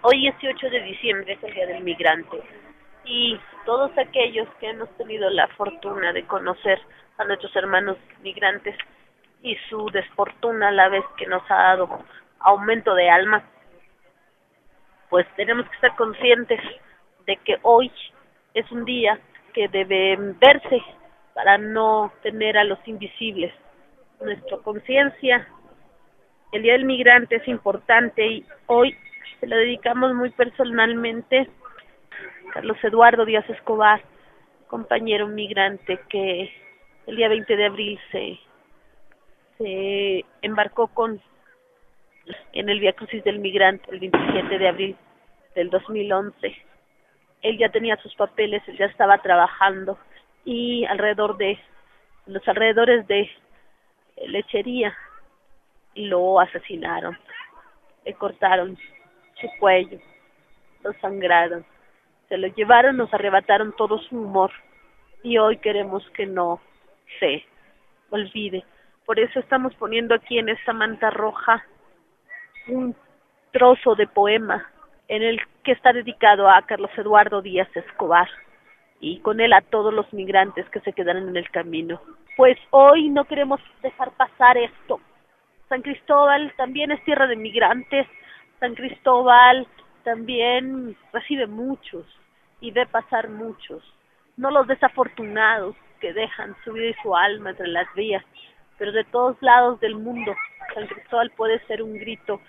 Hoy 18 de diciembre es el Día del Migrante y todos aquellos que hemos tenido la fortuna de conocer a nuestros hermanos migrantes y su desfortuna a la vez que nos ha dado aumento de alma, pues tenemos que estar conscientes de que hoy es un día que debe verse para no tener a los invisibles. Nuestra conciencia, el Día del Migrante es importante y hoy se lo dedicamos muy personalmente Carlos Eduardo Díaz Escobar, compañero migrante que el día 20 de abril se, se embarcó con en el Via Crucis del Migrante el 27 de abril del 2011. Él ya tenía sus papeles, él ya estaba trabajando y alrededor de los alrededores de lechería lo asesinaron, le cortaron su cuello, lo sangraron, se lo llevaron, nos arrebataron todo su humor y hoy queremos que no se olvide. Por eso estamos poniendo aquí en esta manta roja un trozo de poema en el que está dedicado a Carlos Eduardo Díaz Escobar y con él a todos los migrantes que se quedaron en el camino. Pues hoy no queremos dejar pasar esto. San Cristóbal también es tierra de migrantes, San Cristóbal también recibe muchos y ve pasar muchos, no los desafortunados que dejan su vida y su alma entre las vías, pero de todos lados del mundo San Cristóbal puede ser un grito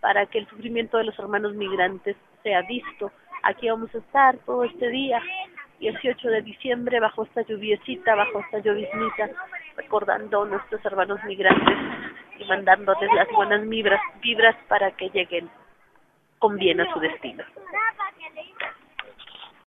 para que el sufrimiento de los hermanos migrantes sea visto. Aquí vamos a estar todo este día, 18 de diciembre, bajo esta lluviecita, bajo esta lloviznita, recordando a nuestros hermanos migrantes y mandándoles las buenas vibras, vibras para que lleguen conviene a su destino.